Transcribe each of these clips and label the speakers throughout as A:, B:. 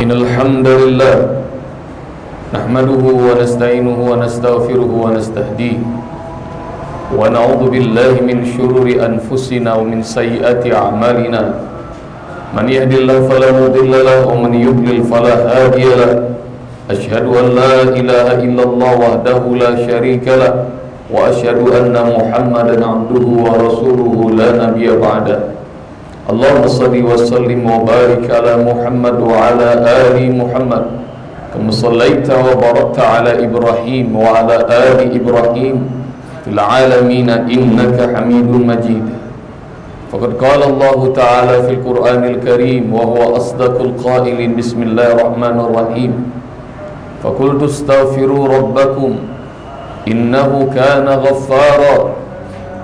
A: إن الحمد لله نحمده ونستعينه ونستغفره ونستهديه ونعوذ بالله من شرور أنفسنا ومن سيئات أعمالنا. من يهد الله فلا مضل له ومن يضلل فلا هادي له. أشهد أن لا إله إلا الله وحده لا شريك له وأشهد أن محمدا عبده ورسوله لا نبي بعده. اللهم صل وسلم وبارك على محمد وعلى آل محمد. كما صليت وباركت على إبراهيم وعلى آل إبراهيم في العالمين إنك حميد مجيد. فقد قال الله تعالى في القرآن الكريم وهو أصدق القائل بسم الله الرحمن الرحيم. فقلت استغفروا ربكم إنه كان غفارا.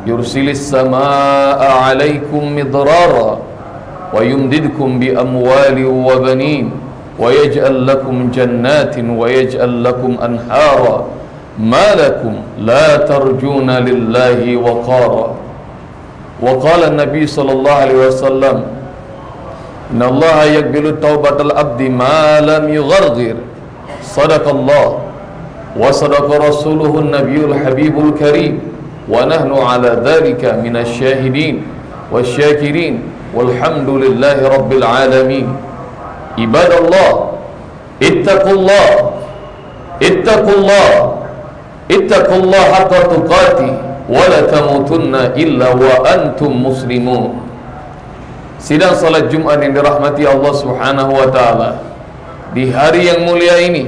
A: يرسل السماء عليكم مضرارا ويمددكم بأموال وبنين ويجعل لكم جنات ويجعل لكم أنهارا ما لكم لا ترجون لله وقارا. وقال النبي صلى الله عليه وسلم إن الله يقبل توبة العبد ما لم يغرغر. صدق الله. وصدق رسوله النبي الحبيب الكريم. ونحن على ذلك من الشاهدين والشاكرين والحمد لله رب العالمين عباد الله اتقوا الله اتقوا الله اتقوا الله حق تقاته ولا تموتن إلا وأنتم مسلمون Sidang salat Jumat yang dirahmati Allah Subhanahu wa taala di hari yang mulia ini,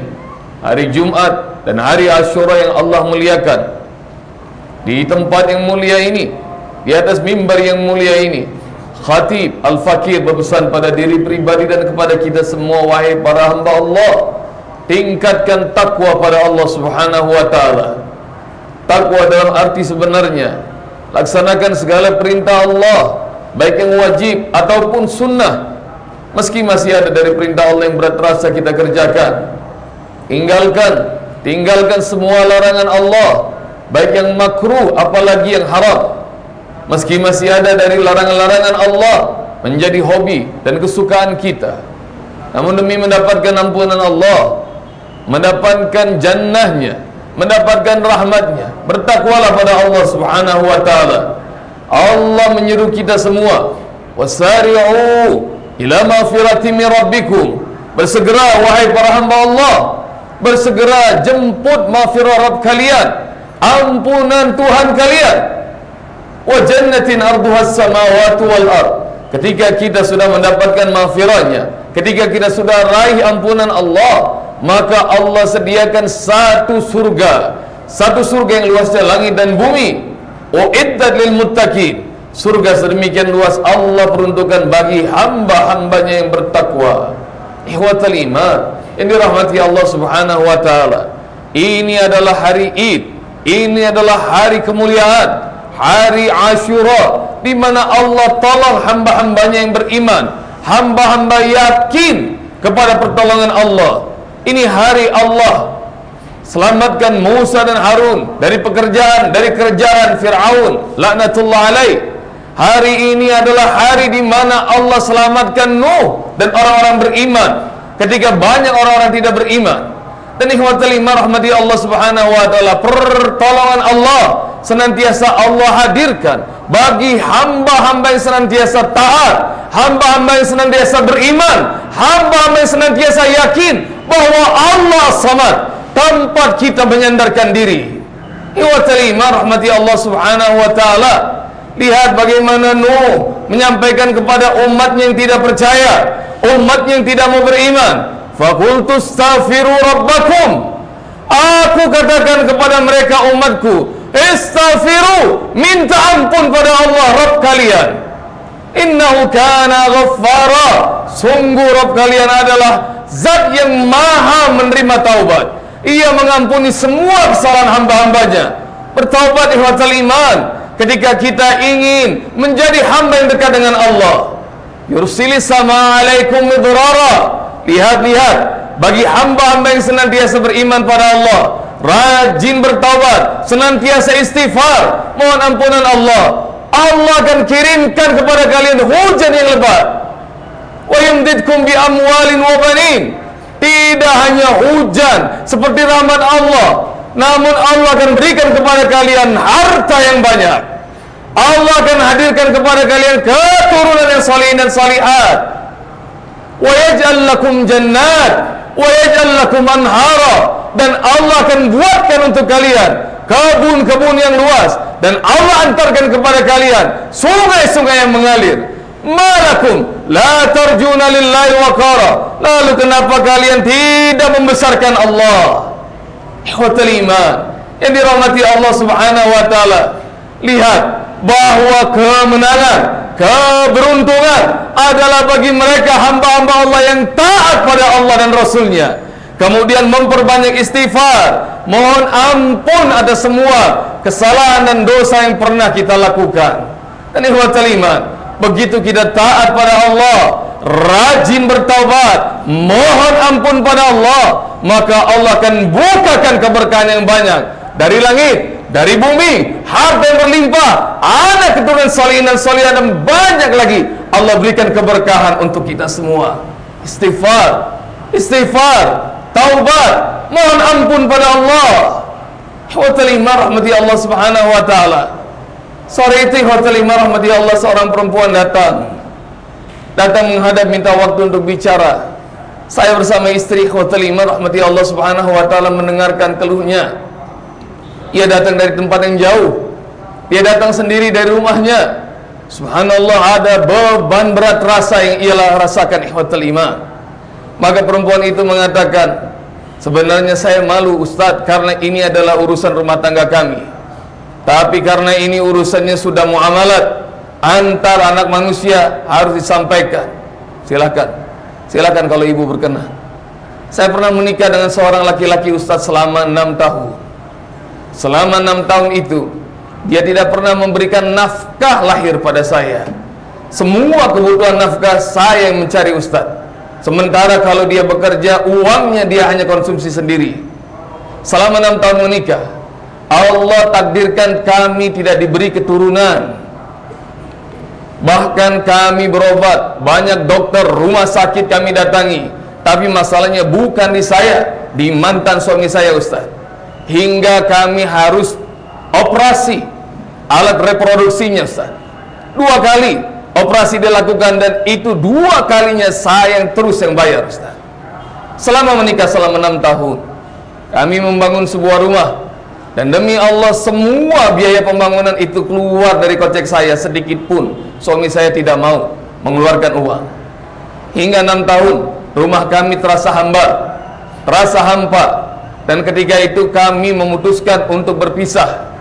A: hari Jumat dan hari Asyura yang Allah muliakan. Di tempat yang mulia ini, di atas mimbar yang mulia ini, Khatib Al-Fakir berpesan pada diri pribadi dan kepada kita semua wahai para hamba Allah, tingkatkan takwa pada Allah Subhanahu wa taala. Takwa dalam arti sebenarnya laksanakan segala perintah Allah baik yang wajib ataupun sunnah. Meski masih ada dari perintah Allah yang berat terasa kita kerjakan. Tinggalkan tinggalkan semua larangan Allah baik yang makruh apalagi yang haram. Meski masih ada dari larangan-larangan Allah menjadi hobi dan kesukaan kita. Namun demi mendapatkan ampunan Allah mendapatkan jannahnya mendapatkan rahmatnya bertakwalah pada Allah subhanahu wa ta'ala. Allah menyeru kita semua wasari'u ila mafirati min rabbikum. Bersegera wahai para hamba Allah bersegera jemput mafirah Rabb kalian ampunan Tuhan kalian. Wa jannatin arduha samawati wal ard. Ketika kita sudah mendapatkan maghfirahnya ketika kita sudah raih ampunan Allah maka Allah sediakan satu surga. Satu surga yang luasnya langit dan bumi. Uiddat lil muttaqin. Surga sedemikian luas Allah peruntukkan bagi hamba-hambanya yang bertakwa. Ihwatal iman. Yang dirahmati Allah subhanahu wa ta'ala. Ini adalah hari id ini adalah hari kemuliaan hari Ashura di mana Allah tolong hamba-hambanya yang beriman hamba-hamba yakin kepada pertolongan Allah. Ini hari Allah. Selamatkan Musa dan Harun dari pekerjaan dari kerjaan Firaun laknatullah alaih. Hari ini adalah hari di mana Allah selamatkan Nuh dan orang-orang beriman. Ketika banyak orang-orang tidak beriman dan rahmati Allah Subhanahu wa taala pertolongan Allah senantiasa Allah hadirkan bagi hamba-hamba yang senantiasa taat hamba-hamba yang senantiasa beriman hamba-hamba yang senantiasa yakin bahwa Allah samad tempat kita menyandarkan diri. Ikhwatul rahmati Allah Subhanahu wa taala lihat bagaimana Nuh menyampaikan kepada umatnya yang tidak percaya umatnya yang tidak mau beriman Fakultu astaghfiru rabbakum Aku katakan kepada mereka umatku Istaghfiru Minta ampun pada Allah Rabb kalian. Innahu kana ghaffara. Sungguh Rabb kalian adalah Zat yang maha menerima taubat. Ia mengampuni semua kesalahan hamba-hambanya. Bertaubat ihwatal iman Ketika kita ingin menjadi hamba yang dekat dengan Allah. Yursili sama alaikum midrara Lihat-lihat bagi hamba-hamba yang senantiasa beriman pada Allah, rajin bertaubat, senantiasa istighfar, mohon ampunan Allah. Allah akan kirimkan kepada kalian hujan yang lebat. wa yumdidkum bi amwalin wa banin. Tidak hanya hujan seperti rahmat Allah, namun Allah akan berikan kepada kalian harta yang banyak. Allah akan hadirkan kepada kalian keturunan yang salih dan salihat. Lakum jannat wa yaj'al lakum anhara dan Allah akan buatkan untuk kalian kebun-kebun yang luas. Dan Allah antarkan kepada kalian sungai-sungai yang mengalir. Malakum la tarjuna lillahi waqara. Lalu kenapa kalian tidak membesarkan Allah? Ihwatul iman yang dirahmati Allah Subhanahu wa taala. Lihat bahwa kemenangan keberuntungan adalah bagi mereka hamba-hamba Allah yang taat pada Allah dan Rasulnya. Kemudian memperbanyak istighfar. Mohon ampun atas semua kesalahan dan dosa yang pernah kita lakukan. Dan ihwatul iman begitu kita taat pada Allah rajin bertaubat mohon ampun pada Allah maka Allah akan bukakan keberkahan yang banyak. Dari langit dari bumi harta yang berlimpah anak keturunan salihin dan salihah dan banyak lagi. Allah berikan keberkahan untuk kita semua. Istighfar istighfar taubat mohon ampun pada Allah. Talimah rahmati Allah subhanahu wa ta'ala. Sore itu Hotel Rahmati Allah seorang perempuan datang. Datang menghadap minta waktu untuk bicara. Saya bersama istri Hotel Rahmati Allah Subhanahu Wa Taala mendengarkan keluhnya Ia datang dari tempat yang jauh Dia datang sendiri dari rumahnya Subhanallah ada beban berat rasa yang ialah rasakan Hotel Lima Maka perempuan itu mengatakan Sebenarnya saya malu Ustadz Karena ini adalah urusan rumah tangga kami tapi karena ini urusannya sudah muamalat antar anak manusia harus disampaikan. Silakan. Silakan kalau ibu berkenan. Saya pernah menikah dengan seorang laki-laki ustaz selama enam tahun. Selama enam tahun itu dia tidak pernah memberikan nafkah lahir pada saya. Semua kebutuhan nafkah saya yang mencari ustaz. Sementara kalau dia bekerja uangnya dia hanya konsumsi sendiri. Selama enam tahun menikah, Allah takdirkan kami tidak diberi keturunan Bahkan kami berobat Banyak dokter rumah sakit kami datangi Tapi masalahnya bukan di saya Di mantan suami saya Ustaz Hingga kami harus operasi. Alat reproduksinya Ustaz. Dua kali operasi dilakukan Dan itu dua kalinya saya yang terus yang bayar Ustaz. Selama menikah selama enam tahun Kami membangun sebuah rumah. Dan demi Allah semua biaya pembangunan itu keluar dari kocek saya. Sedikit pun Suami saya tidak mau mengeluarkan uang. Hingga enam tahun rumah kami terasa hamba Terasa hampa Dan ketika itu kami memutuskan untuk berpisah.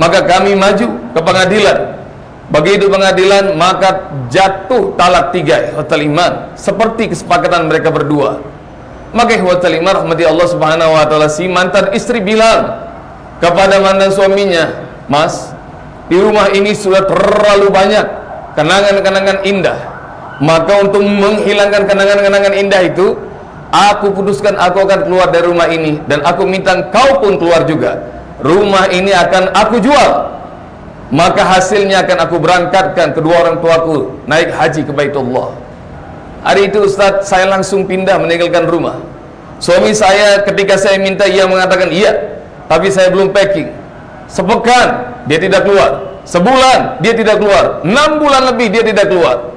A: Maka kami maju ke pengadilan. Begitu pengadilan maka jatuh talak tiga Hotel Iman. Seperti kesepakatan mereka berdua. Maka Hotel Iman rahmati Allah subhanahu wa ta'ala Si mantan istri bilang kepada mantan suaminya, "Mas, di rumah ini sudah terlalu banyak kenangan-kenangan indah. Maka untuk menghilangkan kenangan-kenangan indah itu, aku putuskan aku akan keluar dari rumah ini dan aku minta kau pun keluar juga. Rumah ini akan aku jual. Maka hasilnya akan aku berangkatkan kedua orang tuaku naik haji ke Baitullah." Hari itu Ustaz saya langsung pindah meninggalkan rumah. Suami saya ketika saya minta ia mengatakan iya tapi saya belum packing sepekan dia tidak keluar sebulan dia tidak keluar enam bulan lebih dia tidak keluar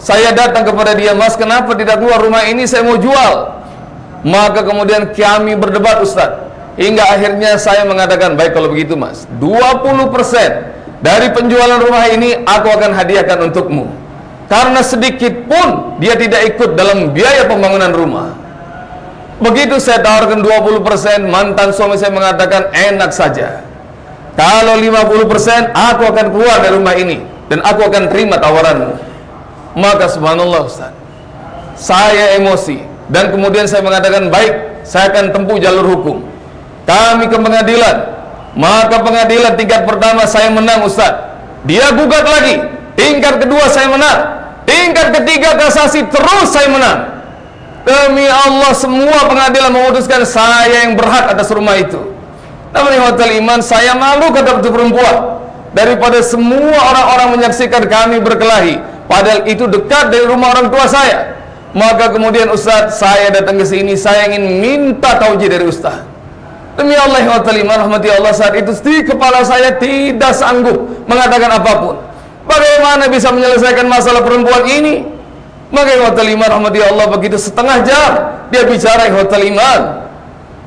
A: saya datang kepada dia mas kenapa tidak keluar rumah ini? Saya mau jual. Maka kemudian kami berdebat Ustaz hingga akhirnya saya mengatakan baik kalau begitu mas 20% dari penjualan rumah ini aku akan hadiahkan untukmu karena sedikit pun dia tidak ikut dalam biaya pembangunan rumah. Begitu saya tawarkan 20% Mantan suami saya mengatakan enak saja. Kalau 50% aku akan keluar dari rumah ini Dan aku akan terima tawaranmu Maka subhanallah Ustaz Saya emosi. Dan kemudian saya mengatakan baik Saya akan tempuh jalur hukum. Kami ke pengadilan. Maka pengadilan tingkat pertama saya menang Ustaz. Dia gugat lagi. Tingkat kedua saya menang. Tingkat ketiga kasasi terus saya menang. Demi Allah semua pengadilan memutuskan saya yang berhak atas rumah itu. Namun hotel iman saya malu kata perempuan. Daripada semua orang-orang menyaksikan kami berkelahi. Padahal itu dekat dari rumah orang tua saya. Maka kemudian Ustaz, saya datang ke sini, saya ingin minta tauji dari Ustaz. Demi Allah wa ta'ala rahmati Allah saat itu di kepala saya tidak sanggup mengatakan apa pun. Bagaimana bisa menyelesaikan masalah perempuan ini? Maka wa ta'ala rahmati Allah begitu setengah jam dia bicara wa iman.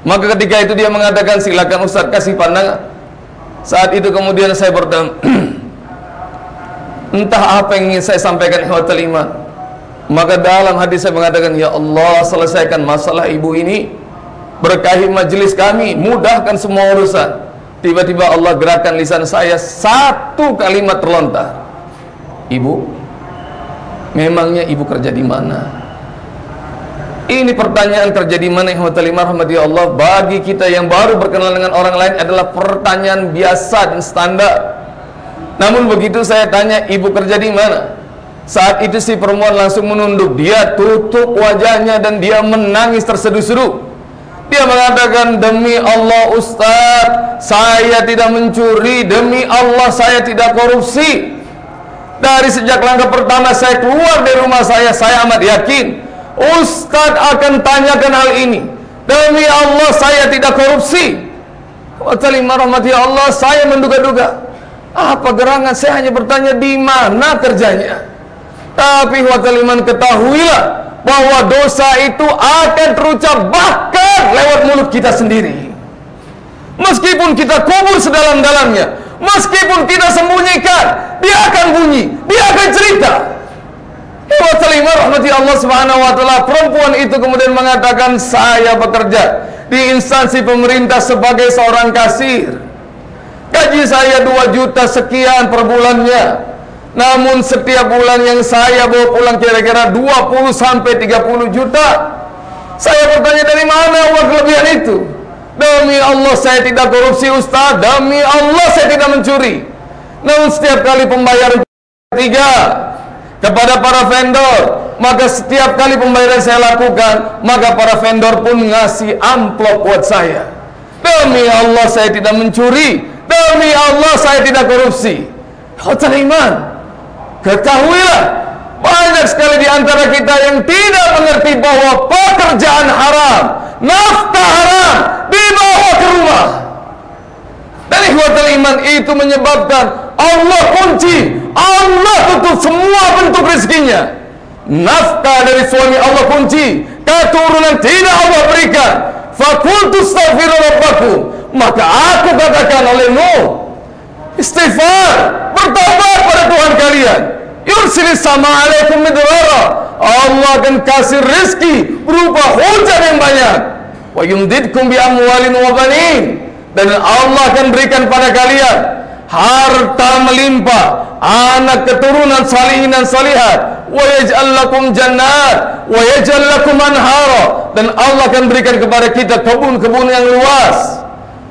A: Maka ketika itu dia mengatakan silakan Ustaz kasih pandangan. Saat itu kemudian saya berdam Entah apa yang ingin saya sampaikan wa iman. Maka dalam hadis saya mengatakan Ya Allah selesaikan masalah ibu ini Berkahi majlis kami Mudahkan semua urusan Tiba-tiba Allah gerakan lisan saya Satu kalimat terlontar Ibu Memangnya ibu kerja di mana? Ini pertanyaan kerja di mana rahmati Allah bagi kita yang baru berkenal dengan orang lain adalah pertanyaan biasa dan standar. Namun begitu saya tanya ibu kerja di mana? Saat itu si perempuan langsung menunduk. Dia tutup wajahnya dan dia menangis terseduh-seduh. Dia mengatakan Demi Allah Ustaz Saya tidak mencuri. Demi Allah saya tidak korupsi. Dari sejak langkah pertama saya keluar dari rumah saya Saya amat yakin Ustaz akan tanyakan hal ini. Demi Allah saya tidak korupsi. Rahmati Allah Saya menduga-duga Apa gerangan saya hanya bertanya di mana kerjanya tapi wakil iman ketahuilah bahwa dosa itu akan terucap bahkan lewat mulut kita sendiri. Meskipun kita kubur sedalam-dalamnya, meskipun kita sembunyikan, dia akan bunyi, dia akan cerita. Wakil iman rahmati Allah subhanahu wa ta'ala Perempuan itu kemudian mengatakan Saya bekerja di instansi pemerintah sebagai seorang kasir Gaji saya 2 juta sekian per bulannya namun setiap bulan yang saya bawa pulang kira-kira 20 sampai 30 juta. Saya bertanya dari mana uang kelebihan itu? Demi Allah saya tidak korupsi Ustaz, demi Allah saya tidak mencuri. Namun setiap kali pembayaran tiga kepada para vendor, maka setiap kali pembayaran saya lakukan, maka para vendor pun ngasih amplop buat saya. Demi Allah saya tidak mencuri, demi Allah saya tidak korupsi. Hotel iman. Ketahuilah banyak sekali di antara kita yang tidak mengerti bahwa pekerjaan haram, nafkah haram dibawa ke rumah. Dan ikhwatul iman itu menyebabkan Allah kunci, Allah tutup semua bentuk rezekinya. Nafkah dari suami Allah kunci, keturunan tidak Allah berikan. Fakultu astaghfiru rabbakum. Maka aku katakan oleh Nuh, istighfar, bertobat pada Tuhan kalian. Yursil sama alaikum midrara. Allah akan kasih rezeki berupa hujan yang banyak. Wa yumdidkum bi amwalin wa banin. Dan Allah akan berikan pada kalian harta melimpah anak keturunan salihin dan salihat. Wa yaj'al lakum jannat wa yaj'al lakum anhara. Dan Allah akan berikan kepada kita kebun-kebun yang luas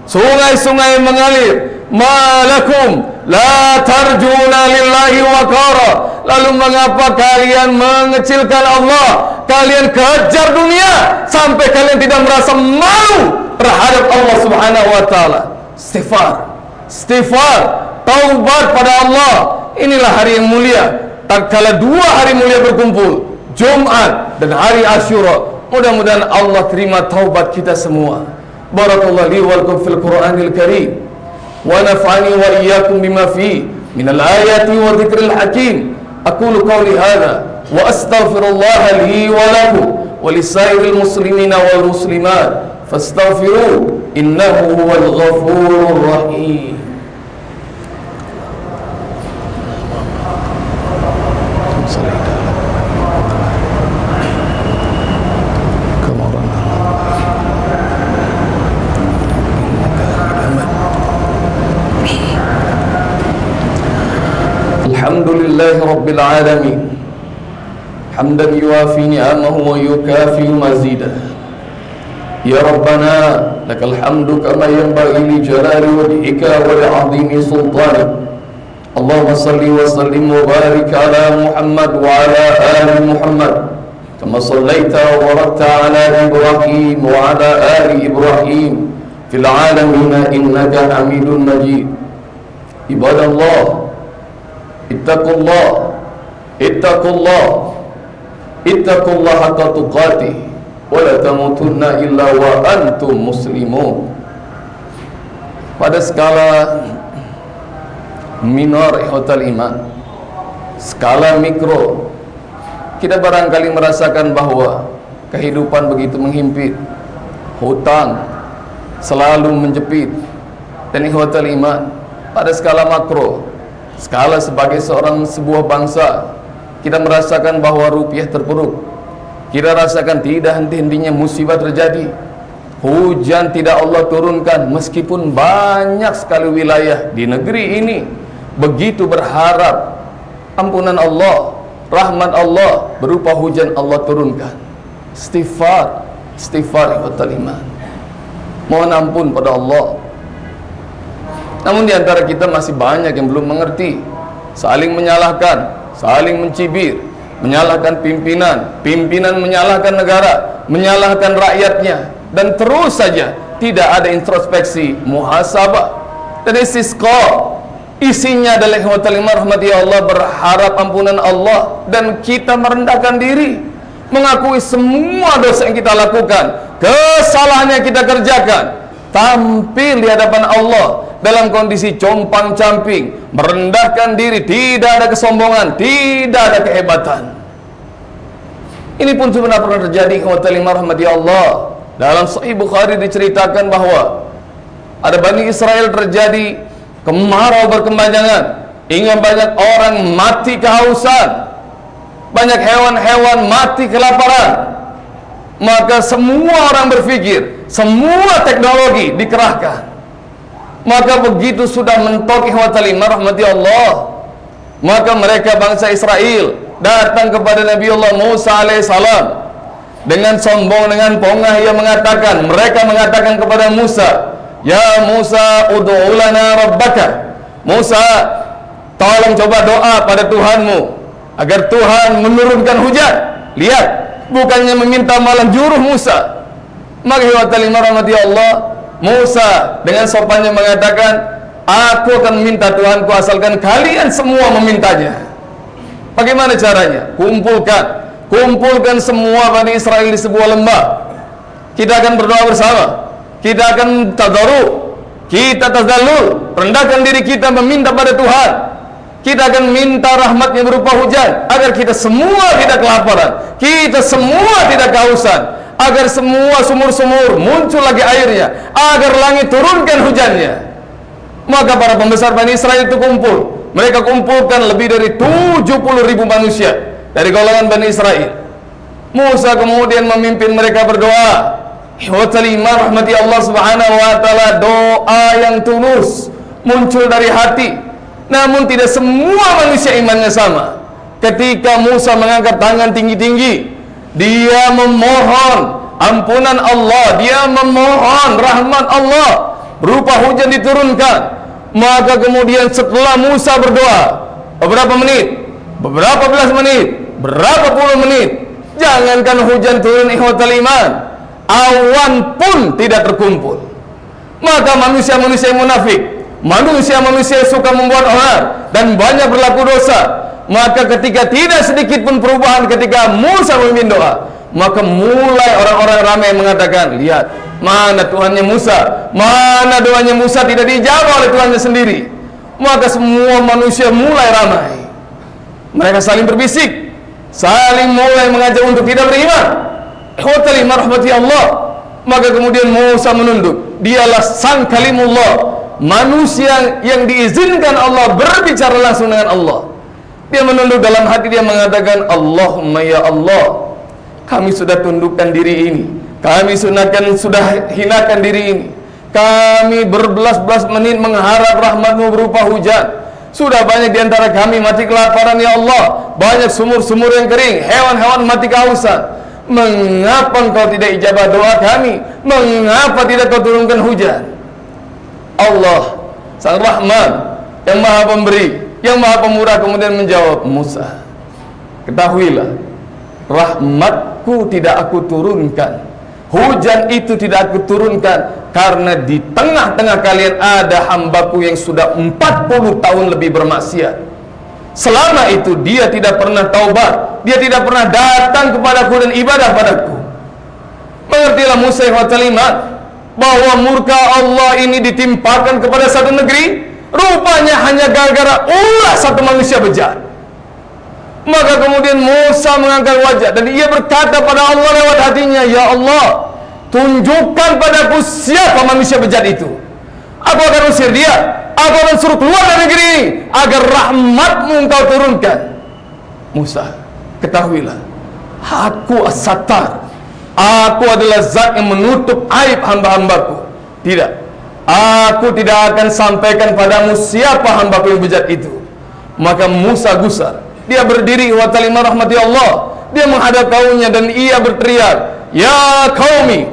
A: sungai-sungai mengalir. Malakum la tarjuna lillahi waqara. Lalu mengapa kalian mengecilkan Allah? Kalian kejar dunia sampai kalian tidak merasa malu terhadap Allah Subhanahu wa taala. Istighfar. Istighfar. Taubat pada Allah. Inilah hari yang mulia. Tak kala dua hari mulia berkumpul Jumat dan hari Asyura mudah-mudahan Allah terima taubat kita semua barakallahu li wa lakum fil Qur'anil Karim ونفعني وإياكم بما فيه من الآيات وذكر الحكيم. أقول قولي هذا وأستغفر الله لي ولكم ولسائر المسلمين والمسلمات. فاستغفروه إنه هو الغفور الرحيم لله رب العالمين حمدا يوافي نعمه ويكافي مزيده. يا ربنا لك الحمد كما ينبغي لجلال وجهك ولعظيم سلطانك. اللهم صل وسلم وبارك على محمد وعلى آل محمد. كما صليت وباركت على إبراهيم وعلى آل إبراهيم في العالمين إنك حميد مجيد. عباد الله. Ittaqullah. Ittaqullah wa la tamutunna illa wa pada skala minor hotel iman skala mikro kita barangkali merasakan bahwa kehidupan begitu menghimpit hutang selalu menjepit. Dan hotel iman pada skala makro skala sebagai seorang sebuah bangsa kita merasakan bahwa rupiah terpuruk kita rasakan tidak henti-hentinya musibah terjadi hujan tidak Allah turunkan meskipun banyak sekali wilayah di negeri ini begitu berharap ampunan Allah, rahmat Allah berupa hujan Allah turunkan. Istighfar, istighfar ikhwatal iman. Mohon ampun pada Allah. Namun di antara kita masih banyak yang belum mengerti, saling menyalahkan, saling mencibir, menyalahkan pimpinan, pimpinan menyalahkan negara, menyalahkan rakyatnya dan terus saja tidak ada introspeksi, muhasabah. Dan istisqa Isinya adalah ikhwatal rahmati Allah berharap ampunan Allah dan kita merendahkan diri mengakui semua dosa yang kita lakukan, kesalahan yang kita kerjakan, tampil di hadapan Allah dalam kondisi compang-camping, merendahkan diri, tidak ada kesombongan, tidak ada kehebatan. Ini pun sebenarnya pernah terjadi rahmati Allah. Dalam Sahih Bukhari diceritakan bahwa ada Bani Israel terjadi kemarau berkepanjangan hingga banyak orang mati kehausan banyak hewan-hewan mati kelaparan maka semua orang berpikir semua teknologi dikerahkan. Maka begitu sudah mentok rahmati Allah maka mereka bangsa Israel datang kepada Nabi Allah Musa alaihissalam dengan sombong dengan pongah. Ia mengatakan mereka mengatakan kepada Musa Ya Musa ud'u lana rabbaka. Musa tolong coba doa pada Tuhanmu agar Tuhan menurunkan hujan. Lihat bukannya meminta malah juruh Musa maka wa rahmati Allah. Musa dengan sopannya mengatakan aku akan minta Tuhanku asalkan kalian semua memintanya. Bagaimana caranya? Kumpulkan. Kumpulkan semua Bani Israel di sebuah lembah. Kita akan berdoa bersama. Kita akan tadaru kita tazallul rendahkan diri kita meminta pada Tuhan. Kita akan minta rahmatnya berupa hujan agar kita semua tidak kelaparan. Kita semua tidak kehausan agar semua sumur-sumur muncul lagi airnya. Agar langit turunkan hujannya. Maka para pembesar Bani Israel itu kumpul. Mereka kumpulkan lebih dari 70 ribu manusia dari golongan Bani Israel. Musa kemudian memimpin mereka berdoa. Iman rahmati Allah subhanahu wa ta'ala Doa yang tulus Muncul dari hati. Namun tidak semua manusia imannya sama. Ketika Musa mengangkat tangan tinggi-tinggi Dia memohon Ampunan Allah. Dia memohon rahmat Allah. Berupa hujan diturunkan. Maka kemudian setelah Musa berdoa Beberapa menit Beberapa belas menit Berapa puluh menit Jangankan hujan turun ihwatal iman awan pun tidak terkumpul. Maka manusia-manusia munafik manusia-manusia suka membuat orang dan banyak berlaku dosa maka ketika tidak sedikit pun perubahan ketika Musa memimpin doa maka mulai orang-orang ramai mengatakan lihat mana Tuhannya Musa? Mana doanya Musa tidak dijawab oleh Tuhannya sendiri? Maka semua manusia mulai ramai. Mereka saling berbisik saling mulai mengajak untuk tidak beriman. Ikhwatal iman rahmati Allah. Maka kemudian Musa menunduk. Dialah sang kalimullah. Manusia yang diizinkan Allah Berbicara langsung dengan Allah Dia menunduk dalam hati dia mengatakan Allahumma ya Allah Kami sudah tundukkan diri ini. Kami sunahkan, sudah hinakan diri ini. Kami berbelas-belas menit mengharap rahmatmu berupa hujan. Sudah banyak di antara kami mati kelaparan ya Allah. Banyak sumur-sumur yang kering Hewan-hewan mati kehausan. Mengapa engkau tidak ijabah doa kami? Mengapa tidak kau turunkan hujan? Allah Sang Rahman Yang maha pemberi Yang maha pemurah kemudian menjawab Musa Ketahuilah Rahmatku tidak aku turunkan Hujan itu tidak aku turunkan Karena di tengah-tengah kalian ada hambaku yang sudah 40 tahun lebih bermaksiat Selama itu dia tidak pernah taubat, dia tidak pernah datang kepadaku dan ibadah padaku. Mengertilah Musa wa bahwa murka Allah ini ditimpakan kepada satu negeri, rupanya hanya gara-gara ulah satu manusia bejat. Maka kemudian Musa mengangkat wajah dan ia berkata pada Allah lewat hatinya, "Ya Allah, tunjukkan padaku siapa manusia bejat itu. Aku akan usir dia Aku akan suruh keluar dari negeri ini agar rahmatmu engkau turunkan. Musa, ketahuilah, aku as-sattar. Aku adalah zat yang menutup aib hamba-hambaku. Tidak. Aku tidak akan sampaikan padamu siapa hambaku yang bejat itu. Maka Musa gusar. Dia berdiri wa talimah rahmati Allah. Dia menghadap kaumnya dan ia berteriak, "Ya kaumi,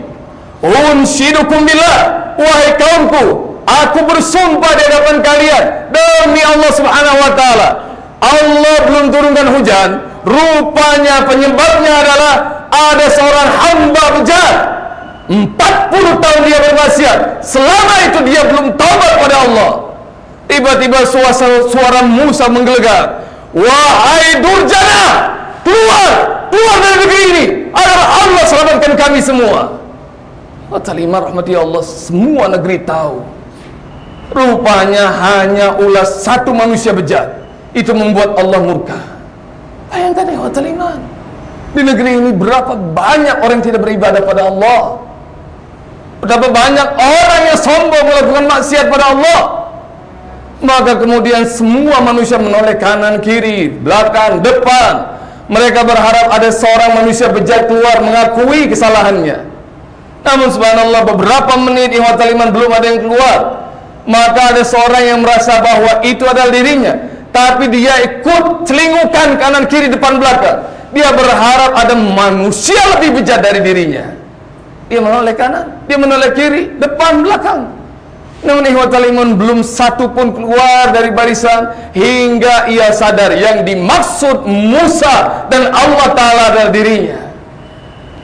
A: unsyidukum billah, wahai kaumku, Aku bersumpah di hadapan kalian demi Allah Subhanahu wa taala. Allah belum turunkan hujan, rupanya penyebabnya adalah ada seorang hamba bejat. 40 tahun dia bermaksiat. Selama itu dia belum taubat pada Allah. Tiba-tiba suara, suara Musa menggelegar. Wahai durjana, keluar, keluar dari negeri ini agar Allah selamatkan kami semua. Wa rahmati Allah, semua negeri tahu Rupanya hanya ulas satu manusia bejat Itu membuat Allah murka Bayangkan ya iman Di negeri ini berapa banyak orang yang tidak beribadah pada Allah Berapa banyak orang yang sombong melakukan maksiat pada Allah. Maka kemudian semua manusia menoleh kanan, kiri, belakang, depan. Mereka berharap ada seorang manusia bejat keluar mengakui kesalahannya. Namun subhanallah beberapa menit ikhwan iman belum ada yang keluar. Maka ada seorang yang merasa bahwa itu adalah dirinya. Tapi dia ikut celingukkan kanan kiri depan belakang. Dia berharap ada manusia lebih bijak dari dirinya dia menoleh kanan dia menoleh kiri depan belakang namun ikhwatalimun belum satu pun keluar dari barisan hingga ia sadar yang dimaksud Musa dan Allah Ta'ala adalah dirinya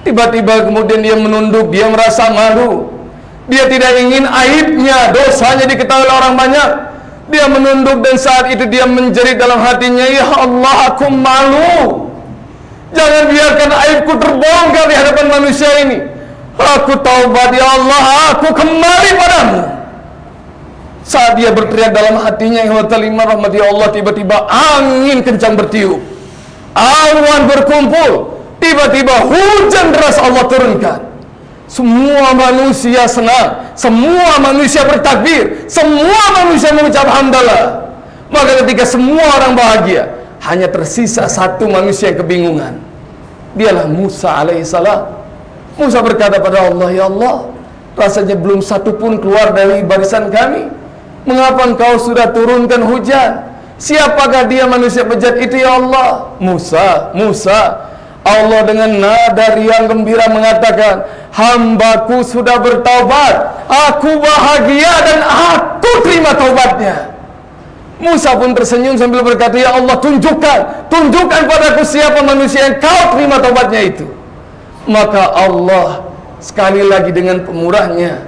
A: tiba-tiba kemudian dia menunduk dia merasa malu dia tidak ingin aibnya, dosanya diketahui oleh orang banyak. Dia menunduk dan saat itu dia menjerit dalam hatinya, Ya Allah, aku malu. Jangan biarkan aibku terbongkar di hadapan manusia ini. Aku taubat, Ya Allah, aku kembali padamu. Saat dia berteriak dalam hatinya, Ya Allah, rahmati Allah, tiba-tiba angin kencang bertiup. Awan berkumpul. Tiba-tiba hujan deras Allah turunkan. Semua manusia senang Semua manusia bertakbir Semua manusia mengucap hamdalah Maka ketika semua orang bahagia Hanya tersisa satu manusia yang kebingungan Dialah Musa alaihissalam Musa berkata pada Allah Ya Allah Rasanya belum satu pun keluar dari barisan kami. Mengapa engkau sudah turunkan hujan? Siapakah dia manusia bejat itu ya Allah? Musa Musa Allah dengan nada riang gembira mengatakan hambaku sudah bertaubat. Aku bahagia dan aku terima taubatnya. Musa pun tersenyum sambil berkata ya Allah tunjukkan tunjukkan padaku siapa manusia yang kau terima taubatnya itu maka Allah sekali lagi dengan pemurahnya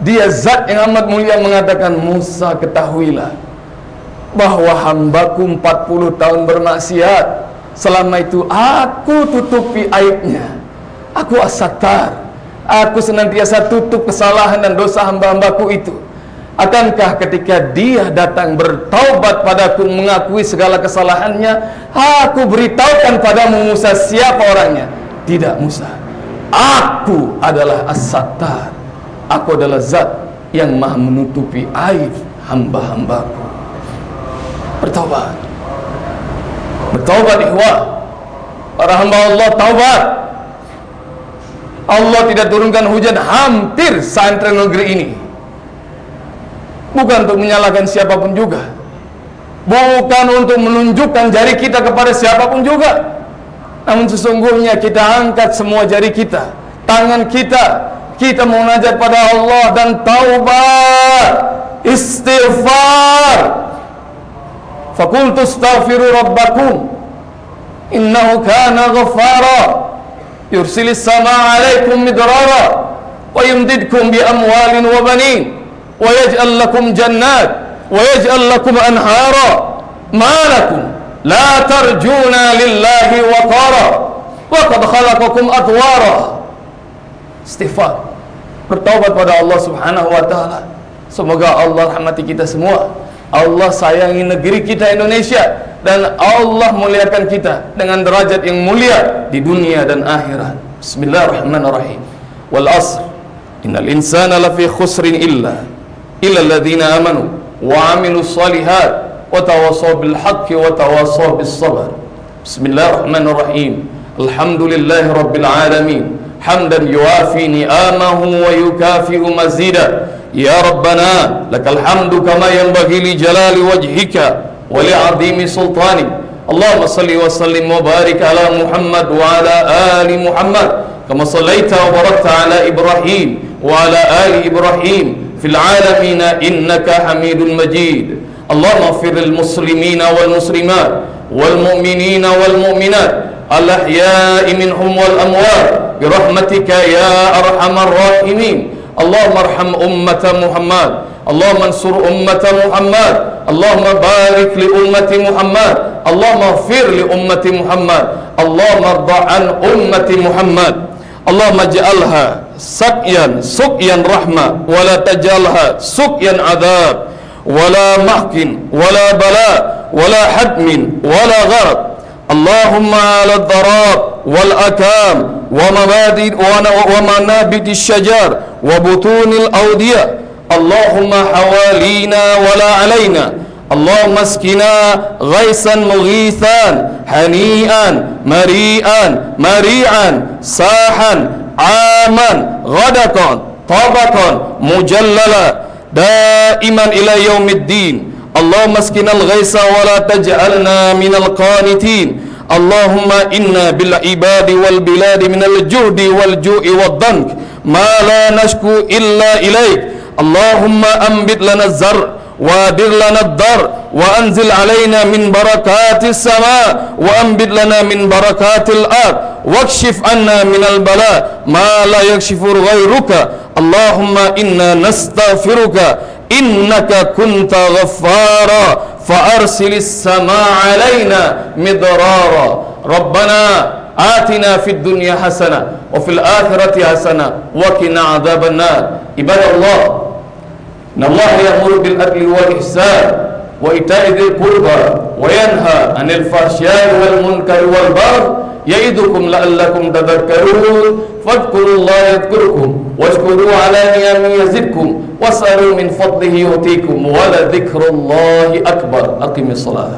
A: dia zat yang amat mulia mengatakan Musa ketahuilah bahwa hambaku 40 tahun bermaksiat Selama itu aku tutupi aibnya. Aku asatar. Aku senantiasa tutup kesalahan dan dosa hamba-hambaku itu. Akankah ketika dia datang bertaubat padaku mengakui segala kesalahannya, aku beritahukan padamu Musa siapa orangnya? Tidak Musa. Aku adalah as-sattar. Aku adalah zat yang maha menutupi aib hamba-hambaku. Bertaubat. Bertaubat ikhwah Para hamba Allah taubat Allah tidak turunkan hujan hampir santri negeri ini Bukan untuk menyalahkan siapa pun juga Bukan untuk menunjukkan jari kita kepada siapa pun juga namun sesungguhnya kita angkat semua jari kita. Tangan kita Kita munajat pada Allah dan taubat Istighfar. Fakultu astaghfiru rabbakum Innahu kana ghaffara. Yursilis sama alaikum midrara Wa yumdidkum bi amwalin wa banin Wa yaj'al lakum jannat Wa yaj'al lakum anhara. Ma lakum? La tarjuna lillahi waqara wa qad khalaqakum atwara istighfar bertaubat pada Allah Subhanahu wa taala. Semoga Allah rahmati kita semua. Allah sayangi negeri kita Indonesia dan Allah muliakan kita dengan derajat yang mulia di dunia dan akhirat. Bismillahirrahmanirrahim. Wal asr. Innal insana lafi khusrin illa illa alladhina amanu wa amilus salihat wa tawassaw bil haqqi wa tawassaw bis sabr bismillahirrahmanirrahim alhamdulillahi rabbil alamin حمدا يوافي نعمه ويكافئ مزيدا يا ربنا لك الحمد كما ينبغي لجلال وجهك ولعظيم سلطانك. اللهم صل وسلم وبارك على محمد وعلى آل محمد كما صليت وباركت على إبراهيم وعلى آل إبراهيم في العالمين إنك حميد مجيد. اللهم اغفر للمسلمين والمسلمات والمؤمنين والمؤمنات الأحياء منهم والأموات برحمتك يا أرحم الراحمين اللهم ارحم أمة محمد اللهم انصر أمة محمد اللهم بارك لأمة محمد اللهم اغفر لأمة محمد اللهم ارضى عن أمة محمد اللهم اجعلها سقيا سقيا رحمة ولا تجعلها سقيا عذاب ولا محك ولا بلاء ولا حتم ولا غرق. اللهم على الضراب والأكام ومنابت الشجر وبطون الأودية. اللهم حوالينا ولا علينا. اللهم اسقنا غيثا مغيثا هنيئا مريئا مريعا ساحا عاما غدقا طبقا مجللا. دائما إلى يوم الدين. اللهم اسقنا الغيث ولا تجعلنا من القانتين. اللهم إنا بالعباد والبلاد من الجهد والجوع والضنك ما لا نشكو إلا إليك. اللهم أنبت لنا الزرع وادر لنا الدر وأنزل علينا من بركات السماء وأنبت لنا من بركات الأرض واكشف عنا من البلاء ما لا يكشف غيرك. اللهم إنا نستغفرك. إنك كنت غفارا. فأرسل السماء علينا مدرارا. ربنا آتنا في الدنيا حسنة وفي الآخرة حسنة وقنا عذاب النار. عباد الله إن الله يأمر بالعدل والإحسان. وإيتاء ذي القربى وينهى عن الفحشاء والمنكر والبغي يعظكم لعلكم تذكرون فاذكروا الله يذكركم واشكروا على نعمه يزدكم واسألوا من فضله يؤتيكم ولذكر الله أكبر. أقم الصلاة.